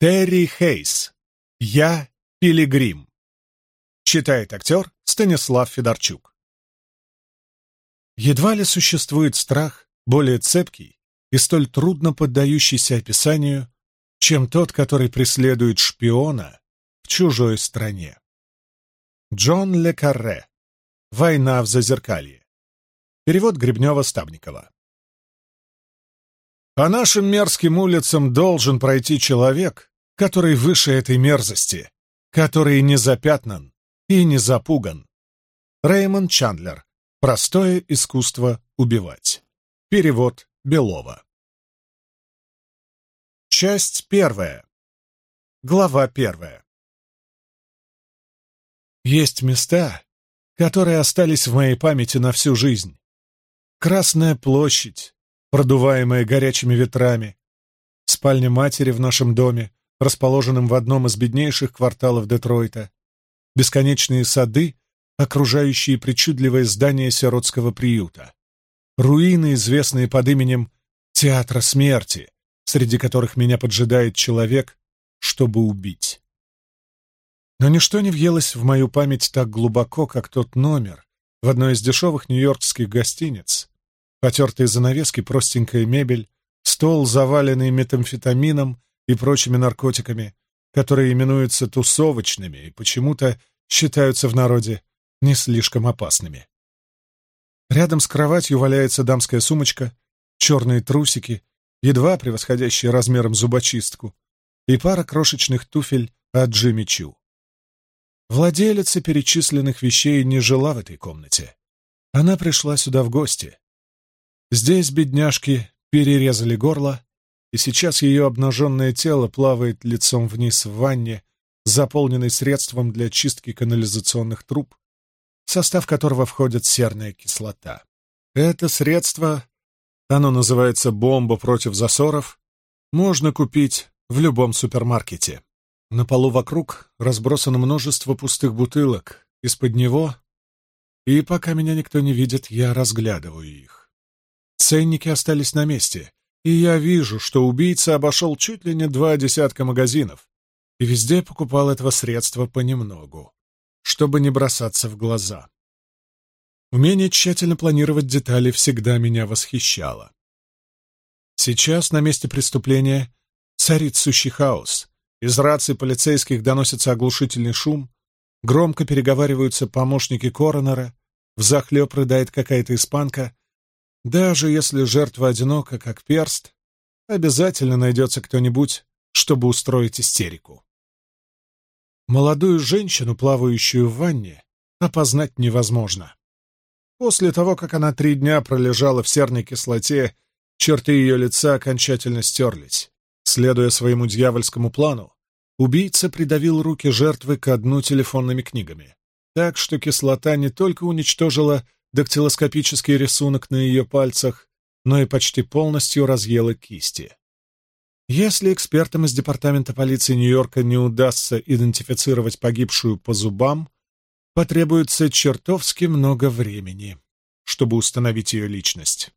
Терри Хейс. Я Пилигрим. Читает актер Станислав Федорчук. Едва ли существует страх более цепкий и столь трудно поддающийся описанию, чем тот, который преследует шпиона в чужой стране. Джон Ле Карре. «Война в Зазеркалье». Перевод Гребнева-Ставникова. По нашим мерзким улицам должен пройти человек, который выше этой мерзости, который не запятнан и не запуган. Рэймонд Чандлер. Простое искусство убивать. Перевод Белова. Часть первая. Глава первая. Есть места, которые остались в моей памяти на всю жизнь. Красная площадь, продуваемая горячими ветрами. Спальня матери в нашем доме, расположенном в одном из беднейших кварталов Детройта. Бесконечные сады, окружающие причудливое здание сиротского приюта. Руины, известные под именем «Театра смерти», среди которых меня поджидает человек, чтобы убить. Но ничто не въелось в мою память так глубоко, как тот номер в одной из дешевых нью-йоркских гостиниц, потертые занавески, простенькая мебель, стол, заваленный метамфетамином и прочими наркотиками, которые именуются тусовочными и почему-то считаются в народе не слишком опасными. Рядом с кроватью валяется дамская сумочка, черные трусики, едва превосходящие размером зубочистку, и пара крошечных туфель от Джимми Чу. Владелица перечисленных вещей не жила в этой комнате. Она пришла сюда в гости, Здесь бедняжки перерезали горло, и сейчас ее обнаженное тело плавает лицом вниз в ванне, заполненной средством для чистки канализационных труб, в состав которого входит серная кислота. Это средство, оно называется «бомба против засоров», можно купить в любом супермаркете. На полу вокруг разбросано множество пустых бутылок, из-под него, и пока меня никто не видит, я разглядываю их. Ценники остались на месте, и я вижу, что убийца обошел чуть ли не два десятка магазинов и везде покупал этого средства понемногу, чтобы не бросаться в глаза. Умение тщательно планировать детали всегда меня восхищало. Сейчас на месте преступления царит сущий хаос. Из рации полицейских доносится оглушительный шум, громко переговариваются помощники коронера, взахлеб рыдает какая-то испанка, даже если жертва одинока, как перст, обязательно найдется кто-нибудь, чтобы устроить истерику. Молодую женщину, плавающую в ванне, опознать невозможно. После того, как она три дня пролежала в серной кислоте, черты ее лица окончательно стерлись. Следуя своему дьявольскому плану, убийца придавил руки жертвы к дну телефонными книгами, так что кислота не только уничтожила Дактилоскопический рисунок на ее пальцах, но и почти полностью разъела кисти. Если экспертам из Департамента полиции Нью-Йорка не удастся идентифицировать погибшую по зубам, потребуется чертовски много времени, чтобы установить ее личность.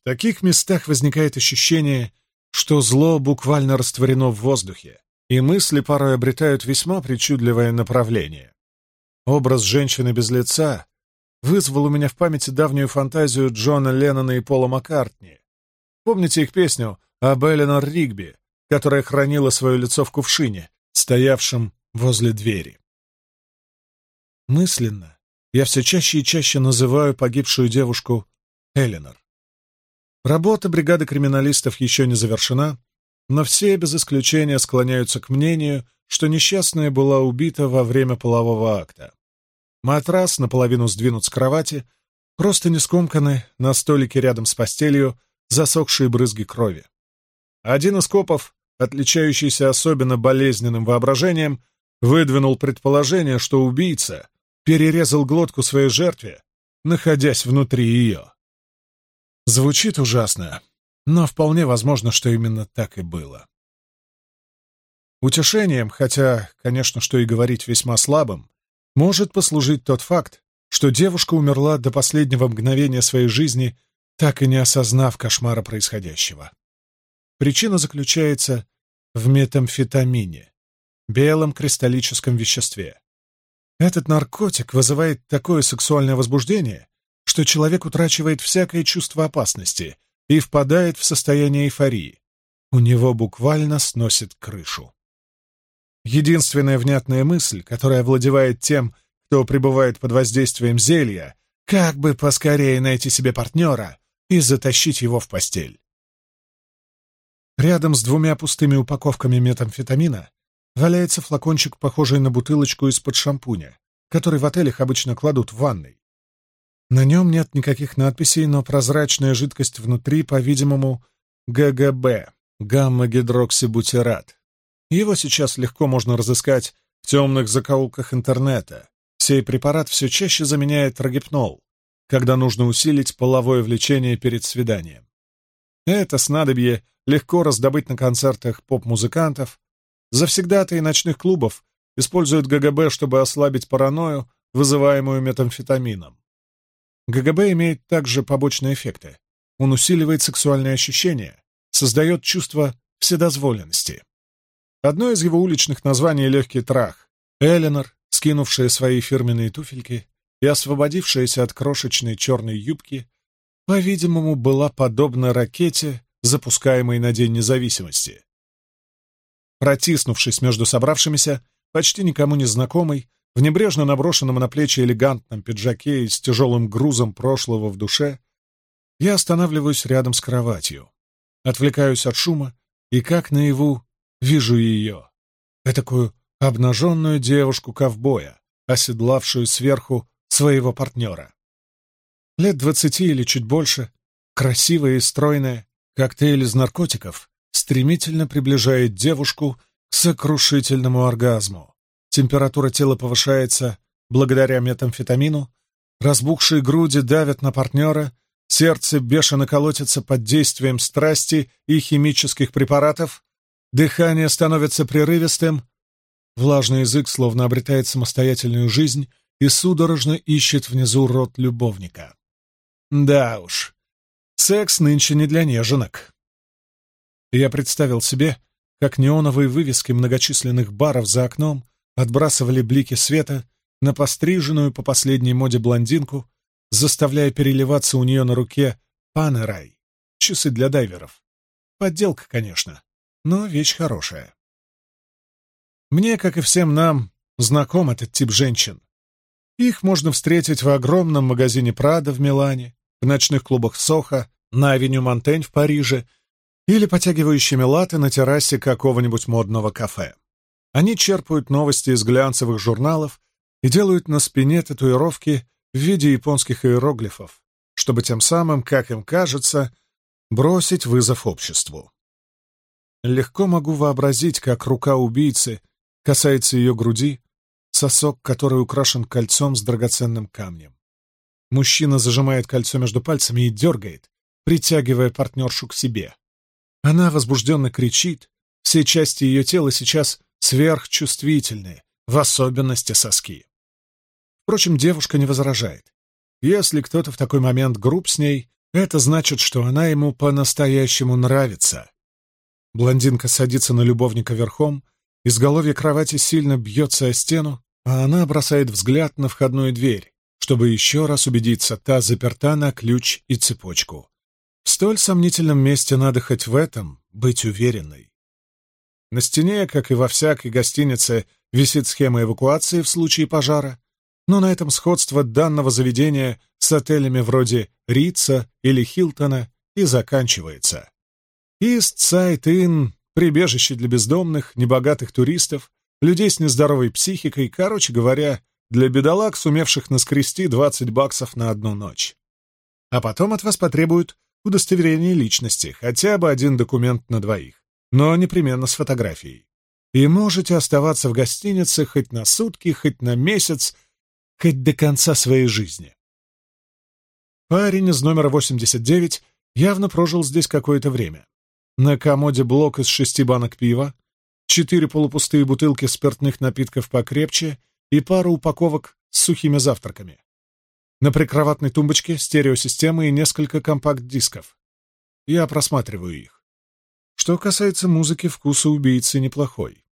В таких местах возникает ощущение, что зло буквально растворено в воздухе, и мысли порой обретают весьма причудливое направление. Образ женщины без лица вызвал у меня в памяти давнюю фантазию Джона Леннона и Пола Маккартни. Помните их песню об Эленор Ригби, которая хранила свое лицо в кувшине, стоявшем возле двери? Мысленно я все чаще и чаще называю погибшую девушку Эленор. Работа бригады криминалистов еще не завершена, но все без исключения склоняются к мнению, что несчастная была убита во время полового акта. Матрас, наполовину сдвинут с кровати, просто не скомканы, на столике рядом с постелью засохшие брызги крови. Один из копов, отличающийся особенно болезненным воображением, выдвинул предположение, что убийца перерезал глотку своей жертве, находясь внутри ее. Звучит ужасно, но вполне возможно, что именно так и было. Утешением, хотя, конечно, что и говорить весьма слабым, может послужить тот факт, что девушка умерла до последнего мгновения своей жизни, так и не осознав кошмара происходящего. Причина заключается в метамфетамине, белом кристаллическом веществе. Этот наркотик вызывает такое сексуальное возбуждение, что человек утрачивает всякое чувство опасности и впадает в состояние эйфории. У него буквально сносит крышу единственная внятная мысль, которая овладевает тем, кто пребывает под воздействием зелья, как бы поскорее найти себе партнера и затащить его в постель. Рядом с двумя пустыми упаковками метамфетамина валяется флакончик, похожий на бутылочку из-под шампуня, который в отелях обычно кладут в ванной. На нем нет никаких надписей, но прозрачная жидкость внутри, по-видимому, ГГБ, гамма-гидроксибутират, его сейчас легко можно разыскать в темных закоулках интернета. Сей препарат все чаще заменяет рогипнол, когда нужно усилить половое влечение перед свиданием. Это снадобье легко раздобыть на концертах поп-музыкантов. Завсегдатаи ночных клубов используют ГГБ, чтобы ослабить паранойю, вызываемую метамфетамином. ГГБ имеет также побочные эффекты. Он усиливает сексуальные ощущения, создает чувство вседозволенности. Одно из его уличных названий — легкий трах. Эленор, скинувшая свои фирменные туфельки и освободившаяся от крошечной черной юбки, по-видимому, была подобна ракете, запускаемой на День независимости. Протиснувшись между собравшимися, почти никому не знакомый, в небрежно наброшенном на плечи элегантном пиджаке и с тяжелым грузом прошлого в душе, я останавливаюсь рядом с кроватью, отвлекаюсь от шума и, как наяву, Вижу ее. Этакую обнаженную девушку-ковбоя, оседлавшую сверху своего партнера. Лет двадцати или чуть больше, красивая и стройная, коктейль из наркотиков стремительно приближает девушку к сокрушительному оргазму. Температура тела повышается благодаря метамфетамину, разбухшие груди давят на партнера, сердце бешено колотится под действием страсти и химических препаратов, Дыхание становится прерывистым, влажный язык словно обретает самостоятельную жизнь и судорожно ищет внизу рот любовника. Да уж, секс нынче не для неженок. Я представил себе, как неоновые вывески многочисленных баров за окном отбрасывали блики света на постриженную по последней моде блондинку, заставляя переливаться у нее на руке панерай, часы для дайверов. Подделка, конечно, но вещь хорошая. Мне, как и всем нам, знаком этот тип женщин. Их можно встретить в огромном магазине «Прада» в Милане, в ночных клубах Соха на авеню Монтень в Париже или потягивающими латы на террасе какого-нибудь модного кафе. Они черпают новости из глянцевых журналов и делают на спине татуировки в виде японских иероглифов, чтобы тем самым, как им кажется, бросить вызов обществу. Легко могу вообразить, как рука убийцы касается ее груди, сосок, который украшен кольцом с драгоценным камнем. Мужчина зажимает кольцо между пальцами и дергает, притягивая партнершу к себе. Она возбужденно кричит, все части ее тела сейчас сверхчувствительны, в особенности соски. Впрочем, девушка не возражает. Если кто-то в такой момент груб с ней, это значит, что она ему по-настоящему нравится, Блондинка садится на любовника верхом, изголовье кровати сильно бьется о стену, а она бросает взгляд на входную дверь, чтобы еще раз убедиться, та заперта на ключ и цепочку. В столь сомнительном месте надо хоть в этом быть уверенной. На стене, как и во всякой гостинице, висит схема эвакуации в случае пожара, но на этом сходство данного заведения с отелями вроде Рица или Хилтона и заканчивается. Ист-Сайт-Ин, прибежище для бездомных, небогатых туристов, людей с нездоровой психикой, короче говоря, для бедолаг, сумевших наскрести 20 баксов на одну ночь. А потом от вас потребуют удостоверение личности, хотя бы один документ на двоих, но непременно с фотографией. И можете оставаться в гостинице хоть на сутки, хоть на месяц, хоть до конца своей жизни. Парень из номера 89 явно прожил здесь какое-то время. На комоде блок из шести банок пива, четыре полупустые бутылки спиртных напитков покрепче и пара упаковок с сухими завтраками. На прикроватной тумбочке стереосистемы и несколько компакт-дисков. Я просматриваю их. Что касается музыки, вкуса убийцы неплохой.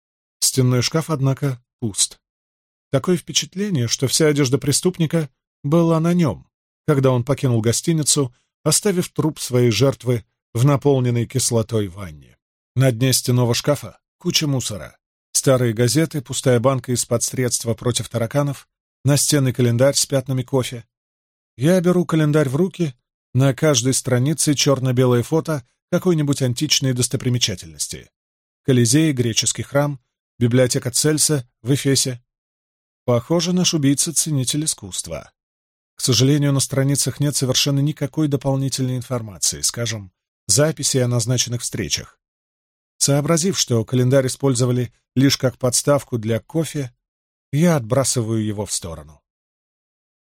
Стенной шкаф, однако, пуст. Такое впечатление, что вся одежда преступника была на нем, когда он покинул гостиницу, оставив труп своей жертвы в наполненной кислотой ванне. На дне стенного шкафа куча мусора, старые газеты, пустая банка из-под средства против тараканов, настенный календарь с пятнами кофе. Я беру календарь в руки, на каждой странице черно-белое фото какой-нибудь античной достопримечательности. Колизей, греческий храм, библиотека Цельса в Эфесе. Похоже, наш убийца — ценитель искусства. К сожалению, на страницах нет совершенно никакой дополнительной информации, скажем, записи о назначенных встречах. Сообразив, что календарь использовали лишь как подставку для кофе, я отбрасываю его в сторону.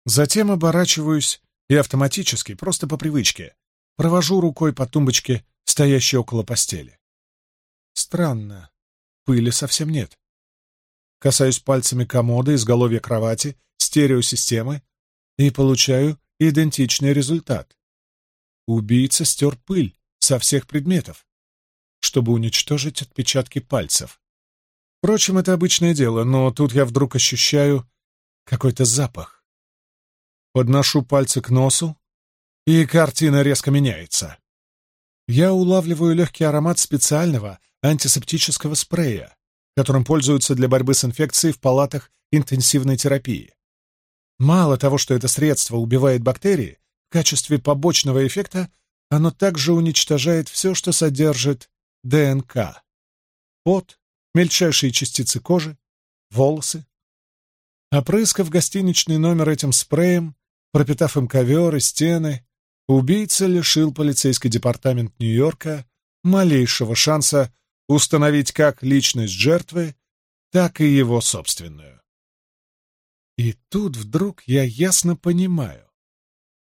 Затем оборачиваюсь и автоматически, просто по привычке, провожу рукой по тумбочке, стоящей около постели. Странно, пыли совсем нет. Касаюсь пальцами комода, изголовья кровати, стереосистемы и получаю идентичный результат. Убийца стер пыль, со всех предметов, чтобы уничтожить отпечатки пальцев. Впрочем, это обычное дело, но тут я вдруг ощущаю какой-то запах. Подношу пальцы к носу, и картина резко меняется. Я улавливаю легкий аромат специального антисептического спрея, которым пользуются для борьбы с инфекцией в палатах интенсивной терапии. Мало того, что это средство убивает бактерии, в качестве побочного эффекта оно также уничтожает все, что содержит ДНК. Пот, мельчайшие частицы кожи, волосы. Опрыскав гостиничный номер этим спреем, пропитав им ковер и стены, убийца лишил полицейский департамент Нью-Йорка малейшего шанса установить как личность жертвы, так и его собственную. И тут вдруг я ясно понимаю,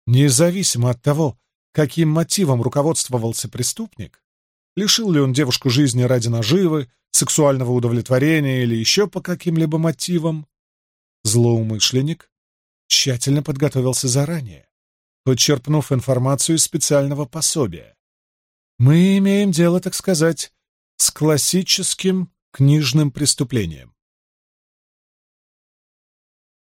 независимо от того, Каким мотивом руководствовался преступник? Лишил ли он девушку жизни ради наживы, сексуального удовлетворения или еще по каким-либо мотивам? Злоумышленник тщательно подготовился заранее, подчерпнув информацию из специального пособия. Мы имеем дело, так сказать, с классическим книжным преступлением.